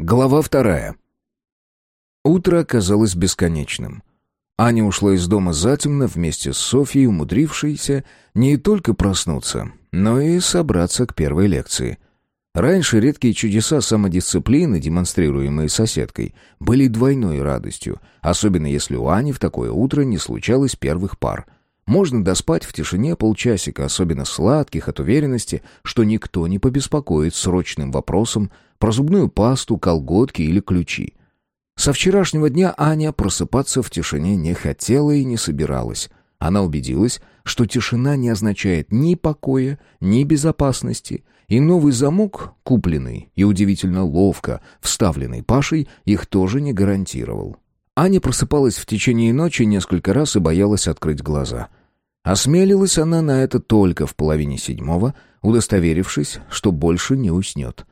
Глава вторая. Утро оказалось бесконечным. Аня ушла из дома затемно вместе с Софьей, умудрившейся не только проснуться, но и собраться к первой лекции. Раньше редкие чудеса самодисциплины, демонстрируемые соседкой, были двойной радостью, особенно если у Ани в такое утро не случалось первых пар — можно доспать в тишине полчасика, особенно сладких, от уверенности, что никто не побеспокоит срочным вопросом про зубную пасту, колготки или ключи. Со вчерашнего дня Аня просыпаться в тишине не хотела и не собиралась. Она убедилась, что тишина не означает ни покоя, ни безопасности, и новый замок, купленный и удивительно ловко вставленный Пашей, их тоже не гарантировал. Аня просыпалась в течение ночи несколько раз и боялась открыть глаза. Осмелилась она на это только в половине седьмого, удостоверившись, что больше не уснет.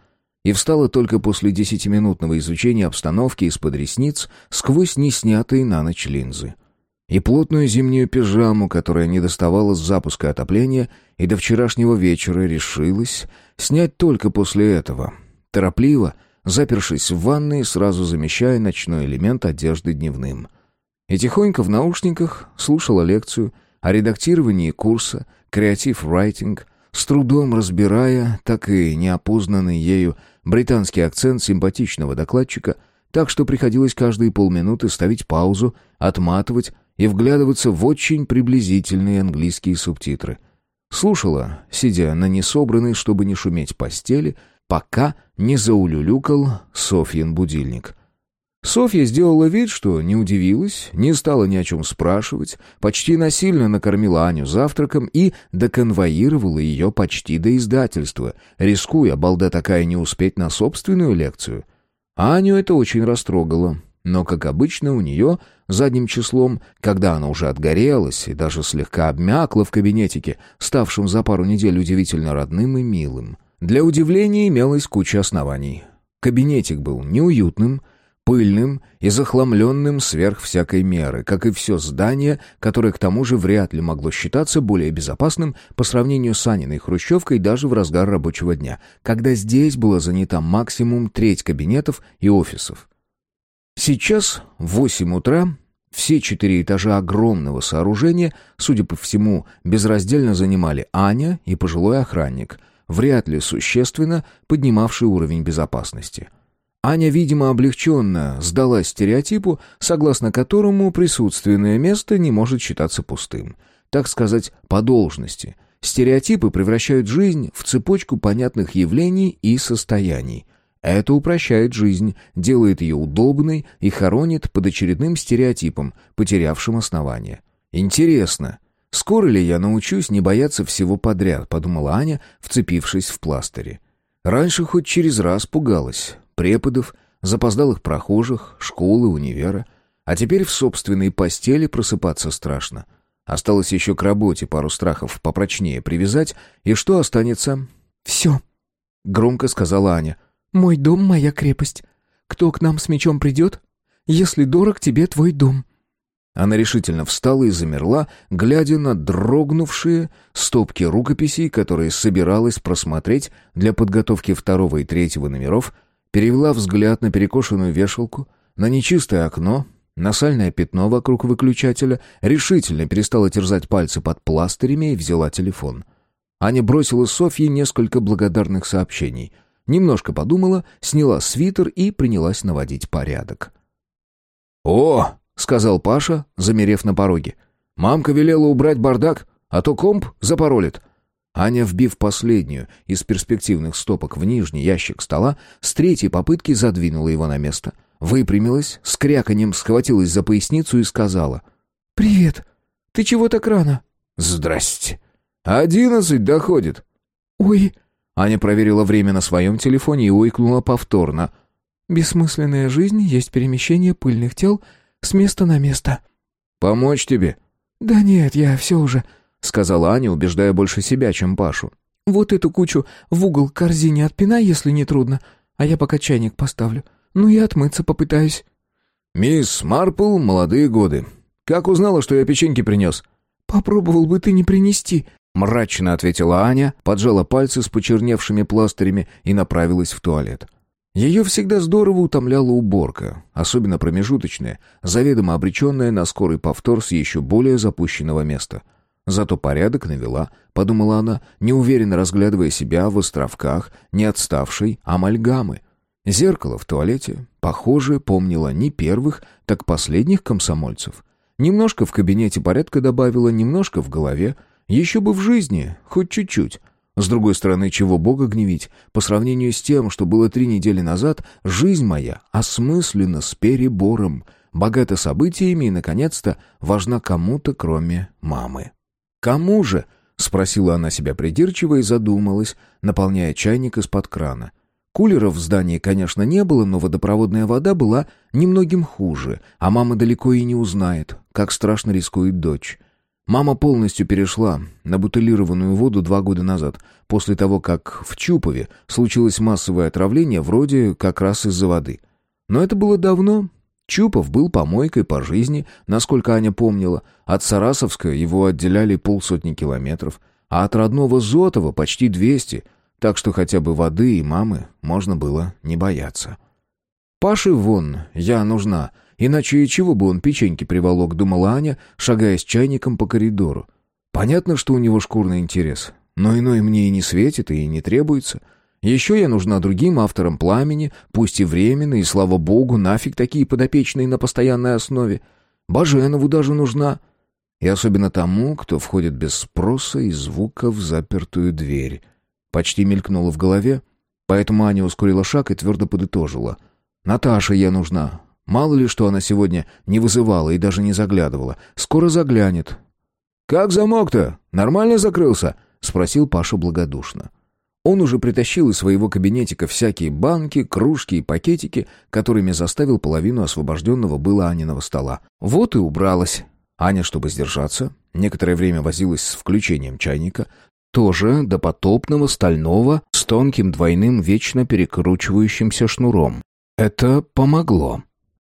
И встала только после десятиминутного изучения обстановки из-под ресниц сквозь неснятые на ночь линзы. И плотную зимнюю пижаму, которая не доставала с запуска отопления, и до вчерашнего вечера решилась снять только после этого. Торопливо, запершись в ванной, сразу замещая ночной элемент одежды дневным. И тихонько в наушниках слушала лекцию — о редактировании курса «Креатив Writing», с трудом разбирая так и неопознанный ею британский акцент симпатичного докладчика, так что приходилось каждые полминуты ставить паузу, отматывать и вглядываться в очень приблизительные английские субтитры. Слушала, сидя на несобранной, чтобы не шуметь постели, пока не заулюлюкал Софьин будильник — Софья сделала вид, что не удивилась, не стала ни о чем спрашивать, почти насильно накормила Аню завтраком и доконвоировала ее почти до издательства, рискуя, балда такая, не успеть на собственную лекцию. Аню это очень растрогало, но, как обычно, у нее задним числом, когда она уже отгорелась и даже слегка обмякла в кабинетике, ставшем за пару недель удивительно родным и милым. Для удивления имелась куча оснований. Кабинетик был неуютным, пыльным и захламленным сверх всякой меры, как и все здание, которое к тому же вряд ли могло считаться более безопасным по сравнению с Аниной хрущевкой даже в разгар рабочего дня, когда здесь была занята максимум треть кабинетов и офисов. Сейчас, в восемь утра, все четыре этажа огромного сооружения, судя по всему, безраздельно занимали Аня и пожилой охранник, вряд ли существенно поднимавший уровень безопасности — Аня, видимо, облегченно сдалась стереотипу, согласно которому присутственное место не может считаться пустым. Так сказать, по должности. Стереотипы превращают жизнь в цепочку понятных явлений и состояний. Это упрощает жизнь, делает ее удобной и хоронит под очередным стереотипом, потерявшим основание. Интересно, скоро ли я научусь не бояться всего подряд, подумала Аня, вцепившись в пластыре. Раньше хоть через раз пугалась, преподов, запоздалых прохожих, школы, универа. А теперь в собственной постели просыпаться страшно. Осталось еще к работе пару страхов попрочнее привязать, и что останется? «Все», — громко сказала Аня. «Мой дом — моя крепость. Кто к нам с мечом придет? Если дорог тебе твой дом». Она решительно встала и замерла, глядя на дрогнувшие стопки рукописей, которые собиралась просмотреть для подготовки второго и третьего номеров — перевела взгляд на перекошенную вешалку, на нечистое окно, на сальное пятно вокруг выключателя, решительно перестала терзать пальцы под пластырями и взяла телефон. Аня бросила Софье несколько благодарных сообщений. Немножко подумала, сняла свитер и принялась наводить порядок. «О!» — сказал Паша, замерев на пороге. «Мамка велела убрать бардак, а то комп запаролит. Аня, вбив последнюю из перспективных стопок в нижний ящик стола, с третьей попытки задвинула его на место. Выпрямилась, с кряканьем схватилась за поясницу и сказала. «Привет. Ты чего так рано?» «Здрасте. Одиннадцать доходит». «Ой...» Аня проверила время на своем телефоне и ойкнула повторно. «Бессмысленная жизнь есть перемещение пыльных тел с места на место». «Помочь тебе?» «Да нет, я все уже...» — сказала Аня, убеждая больше себя, чем Пашу. «Вот эту кучу в угол корзине отпинай, если не трудно, а я пока чайник поставлю. Ну и отмыться попытаюсь». «Мисс Марпл, молодые годы. Как узнала, что я печеньки принес?» «Попробовал бы ты не принести», — мрачно ответила Аня, поджала пальцы с почерневшими пластырями и направилась в туалет. Ее всегда здорово утомляла уборка, особенно промежуточная, заведомо обреченная на скорый повтор с еще более запущенного места. Зато порядок навела, подумала она, неуверенно разглядывая себя в островках не отставшей амальгамы. Зеркало в туалете, похоже, помнило не первых, так последних комсомольцев. Немножко в кабинете порядка добавила, немножко в голове. Еще бы в жизни, хоть чуть-чуть. С другой стороны, чего Бога гневить? По сравнению с тем, что было три недели назад, жизнь моя осмыслена с перебором, богата событиями и, наконец-то, важна кому-то, кроме мамы. «Кому же?» — спросила она себя придирчиво и задумалась, наполняя чайник из-под крана. Кулеров в здании, конечно, не было, но водопроводная вода была немногим хуже, а мама далеко и не узнает, как страшно рискует дочь. Мама полностью перешла на бутылированную воду два года назад, после того, как в Чупове случилось массовое отравление, вроде как раз из-за воды. Но это было давно. Чупов был помойкой по жизни, насколько Аня помнила. От Сарасовска его отделяли полсотни километров, а от родного Зотова почти двести — так что хотя бы воды и мамы можно было не бояться. «Паше вон, я нужна, иначе и чего бы он печеньки приволок», — думала Аня, шагая с чайником по коридору. «Понятно, что у него шкурный интерес, но иной мне и не светит, и не требуется. Еще я нужна другим авторам «Пламени», пусть и временно, и, слава богу, нафиг такие подопечные на постоянной основе. Баженову даже нужна». И особенно тому, кто входит без спроса и звука в запертую дверь. Почти мелькнуло в голове, поэтому Аня ускорила шаг и твердо подытожила. «Наташа я нужна. Мало ли, что она сегодня не вызывала и даже не заглядывала. Скоро заглянет». «Как замок-то? Нормально закрылся?» — спросил Паша благодушно. Он уже притащил из своего кабинетика всякие банки, кружки и пакетики, которыми заставил половину освобожденного было Аниного стола. Вот и убралась. Аня, чтобы сдержаться, некоторое время возилась с включением чайника, тоже допотопного стального с тонким двойным вечно перекручивающимся шнуром. Это помогло.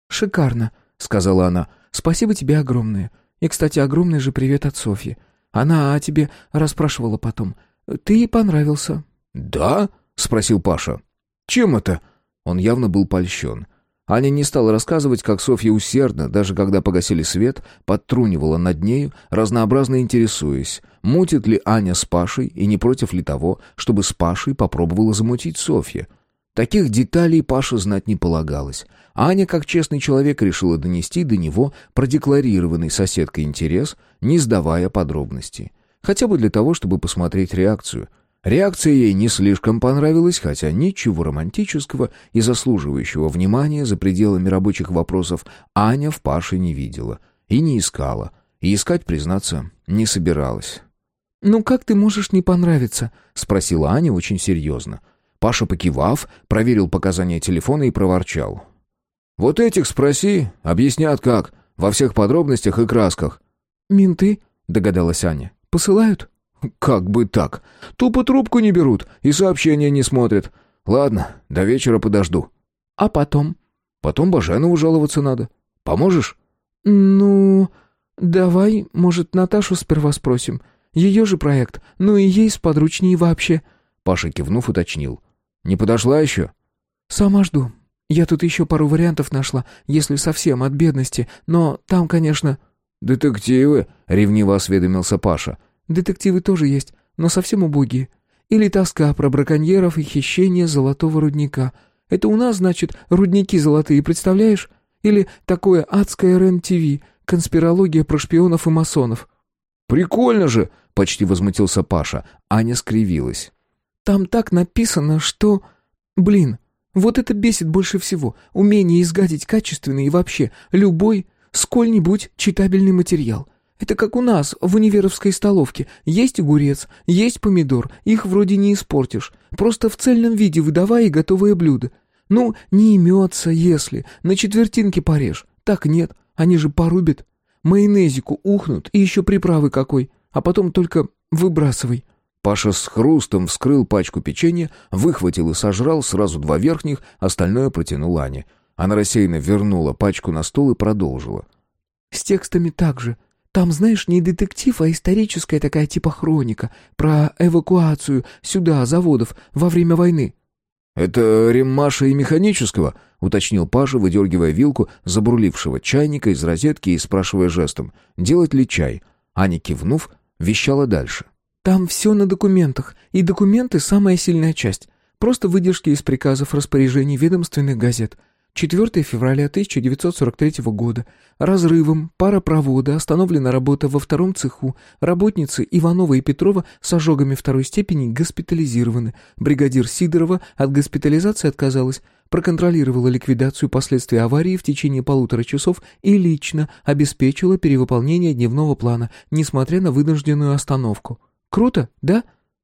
«Шикарно», — сказала она. «Спасибо тебе огромное. И, кстати, огромный же привет от Софьи. Она о тебе расспрашивала потом. Ты ей понравился». «Да?» — спросил Паша. «Чем это?» Он явно был польщен. Аня не стала рассказывать, как Софья усердно, даже когда погасили свет, подтрунивала над нею, разнообразно интересуясь, мутит ли Аня с Пашей и не против ли того, чтобы с Пашей попробовала замутить Софья. Таких деталей Паша знать не полагалось. Аня, как честный человек, решила донести до него продекларированный соседкой интерес, не сдавая подробностей. Хотя бы для того, чтобы посмотреть реакцию — Реакция ей не слишком понравилась, хотя ничего романтического и заслуживающего внимания за пределами рабочих вопросов Аня в Паше не видела и не искала, и искать, признаться, не собиралась. «Ну как ты можешь не понравиться?» — спросила Аня очень серьезно. Паша, покивав, проверил показания телефона и проворчал. «Вот этих спроси, объяснят как, во всех подробностях и красках». «Менты?» — догадалась Аня. «Посылают?» «Как бы так? Тупо трубку не берут и сообщения не смотрят. Ладно, до вечера подожду». «А потом?» «Потом Баженову жаловаться надо. Поможешь?» «Ну, давай, может, Наташу сперва спросим. Ее же проект, ну и ей сподручнее вообще». Паша кивнув уточнил. «Не подошла еще?» «Сама жду. Я тут еще пару вариантов нашла, если совсем от бедности, но там, конечно...» «Детективы», — ревниво осведомился Паша. Детективы тоже есть, но совсем убогие. Или тоска про браконьеров и хищение золотого рудника. Это у нас, значит, рудники золотые, представляешь? Или такое адское РЕН-ТВ, конспирология про шпионов и масонов. «Прикольно же!» — почти возмутился Паша. Аня скривилась. «Там так написано, что... Блин, вот это бесит больше всего. Умение изгадить качественный и вообще любой, сколь-нибудь читабельный материал. Это как у нас, в универовской столовке. Есть огурец, есть помидор, их вроде не испортишь. Просто в цельном виде выдавай и готовое блюдо. Ну, не имется, если. На четвертинки порежь. Так нет, они же порубят. Майонезику ухнут и еще приправы какой. А потом только выбрасывай. Паша с хрустом вскрыл пачку печенья, выхватил и сожрал сразу два верхних, остальное протянул Ане. Она рассеянно вернула пачку на стол и продолжила. «С текстами так же. Там, знаешь, не детектив, а историческая такая типа хроника про эвакуацию сюда заводов во время войны. «Это реммаша и механического?» — уточнил Паша, выдергивая вилку забрулившего чайника из розетки и спрашивая жестом, делать ли чай. Аня, кивнув, вещала дальше. «Там все на документах, и документы — самая сильная часть. Просто выдержки из приказов распоряжений ведомственных газет. 4 февраля 1943 года. Разрывом паропровода остановлена работа во втором цеху. Работницы Иванова и Петрова с ожогами второй степени госпитализированы. Бригадир Сидорова от госпитализации отказалась. Проконтролировала ликвидацию последствий аварии в течение полутора часов и лично обеспечила перевыполнение дневного плана, несмотря на вынужденную остановку. Круто, да?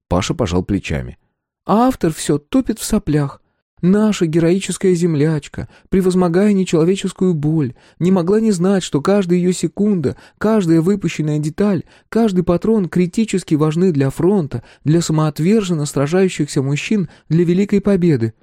Паша пожал плечами. А автор все топит в соплях. Наша героическая землячка, превозмогая нечеловеческую боль, не могла не знать, что каждая ее секунда, каждая выпущенная деталь, каждый патрон критически важны для фронта, для самоотверженно сражающихся мужчин, для великой победы.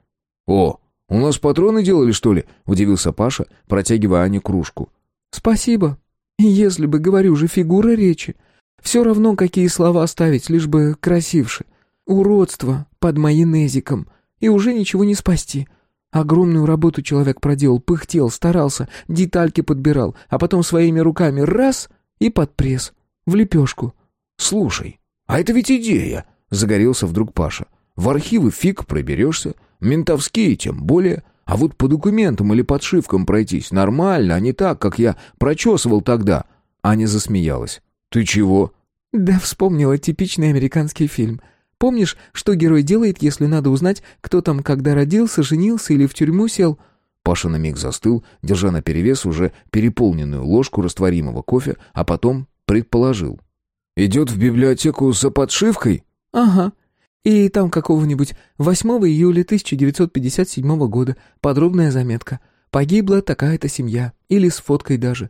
«О, у нас патроны делали, что ли?» — удивился Паша, протягивая Ане кружку. «Спасибо. Если бы, говорю же, фигура речи. Все равно, какие слова ставить, лишь бы красивше. Уродство под майонезиком» и уже ничего не спасти. Огромную работу человек проделал, пыхтел, старался, детальки подбирал, а потом своими руками раз и под пресс, в лепешку. «Слушай, а это ведь идея!» — загорелся вдруг Паша. «В архивы фиг проберешься, ментовские тем более, а вот по документам или подшивкам пройтись нормально, а не так, как я прочесывал тогда». Аня засмеялась. «Ты чего?» «Да вспомнила типичный американский фильм — Помнишь, что герой делает, если надо узнать, кто там когда родился, женился или в тюрьму сел?» Паша на миг застыл, держа на перевес уже переполненную ложку растворимого кофе, а потом предположил. «Идет в библиотеку за подшивкой?» «Ага. И там какого-нибудь 8 июля 1957 года подробная заметка. Погибла такая-то семья. Или с фоткой даже.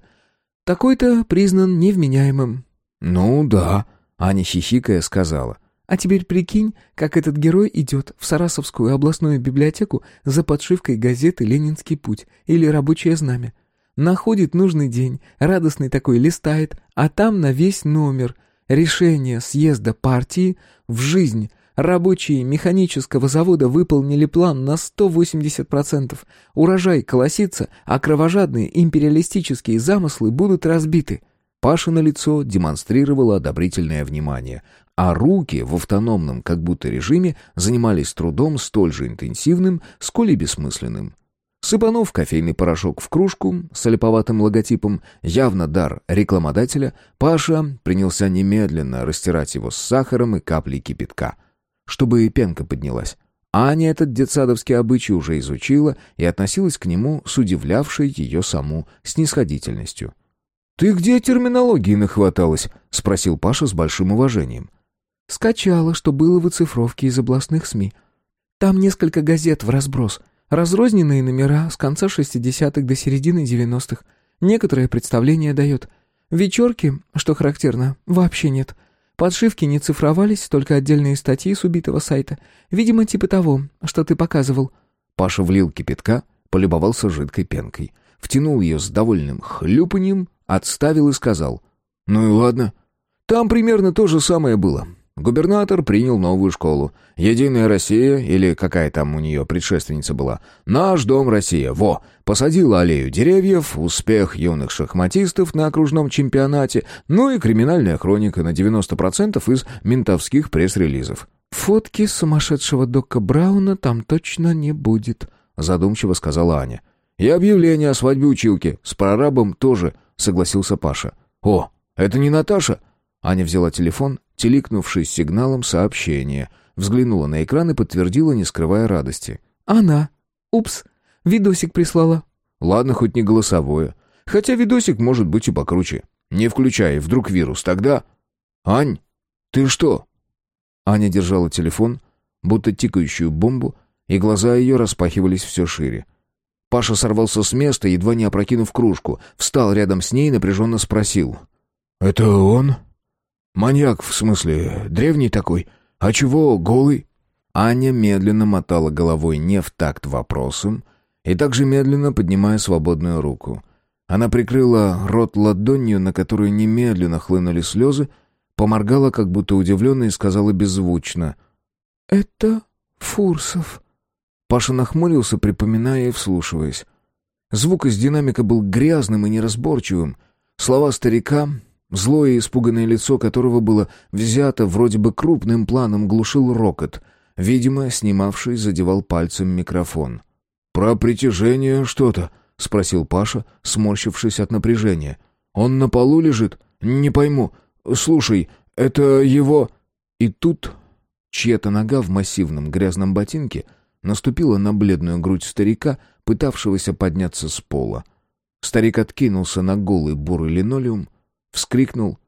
Такой-то признан невменяемым». «Ну да», — Аня хихикая сказала. А теперь прикинь, как этот герой идет в Сарасовскую областную библиотеку за подшивкой газеты «Ленинский путь» или «Рабочее знамя». Находит нужный день, радостный такой листает, а там на весь номер решение съезда партии в жизнь. Рабочие механического завода выполнили план на 180%. Урожай колосится, а кровожадные империалистические замыслы будут разбиты. Паша на лицо демонстрировало одобрительное внимание, а руки в автономном как будто режиме занимались трудом столь же интенсивным, сколь и бессмысленным. Сыпанув кофейный порошок в кружку с олиповатым логотипом, явно дар рекламодателя, Паша принялся немедленно растирать его с сахаром и каплей кипятка, чтобы и пенка поднялась. Аня этот детсадовский обычай уже изучила и относилась к нему с удивлявшей ее саму снисходительностью. «Ты где терминологии нахваталась?» — спросил Паша с большим уважением. Скачала, что было в оцифровке из областных СМИ. Там несколько газет в разброс. Разрозненные номера с конца 60-х до середины 90-х. Некоторое представление дает. Вечерки, что характерно, вообще нет. Подшивки не цифровались, только отдельные статьи с убитого сайта. Видимо, типа того, что ты показывал. Паша влил кипятка, полюбовался жидкой пенкой. Втянул ее с довольным хлюпаньем, отставил и сказал. «Ну и ладно. Там примерно то же самое было. Губернатор принял новую школу. «Единая Россия» или какая там у нее предшественница была. «Наш дом Россия». Во! Посадила аллею деревьев, успех юных шахматистов на окружном чемпионате, ну и криминальная хроника на 90% из ментовских пресс-релизов. «Фотки сумасшедшего Дока Брауна там точно не будет», — задумчиво сказала Аня. «И объявление о свадьбе училки. С прорабом тоже», — согласился Паша. «О, это не Наташа?» Аня взяла телефон, теликнувшись сигналом сообщения, взглянула на экран и подтвердила, не скрывая радости. «Она. Упс. Видосик прислала». «Ладно, хоть не голосовое. Хотя видосик может быть и покруче. Не включай, вдруг вирус, тогда...» «Ань, ты что?» Аня держала телефон, будто тикающую бомбу, и глаза ее распахивались все шире. Паша сорвался с места, едва не опрокинув кружку, встал рядом с ней и напряженно спросил. «Это он?» «Маньяк, в смысле, древний такой? А чего голый?» Аня медленно мотала головой не в такт вопросом и также медленно поднимая свободную руку. Она прикрыла рот ладонью, на которую немедленно хлынули слезы, поморгала, как будто удивленно, и сказала беззвучно. «Это Фурсов. Паша нахмурился, припоминая и вслушиваясь. Звук из динамика был грязным и неразборчивым. Слова старика, злое и испуганное лицо которого было взято вроде бы крупным планом, глушил рокот. Видимо, снимавший задевал пальцем микрофон. «Про притяжение что-то?» — спросил Паша, сморщившись от напряжения. «Он на полу лежит? Не пойму. Слушай, это его...» И тут чья-то нога в массивном грязном ботинке наступила на бледную грудь старика, пытавшегося подняться с пола. Старик откинулся на голый бурый линолеум, вскрикнул,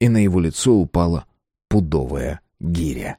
и на его лицо упала пудовая гиря.